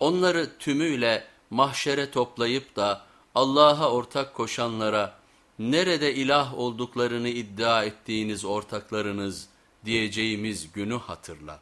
Onları tümüyle mahşere toplayıp da Allah'a ortak koşanlara nerede ilah olduklarını iddia ettiğiniz ortaklarınız diyeceğimiz günü hatırla.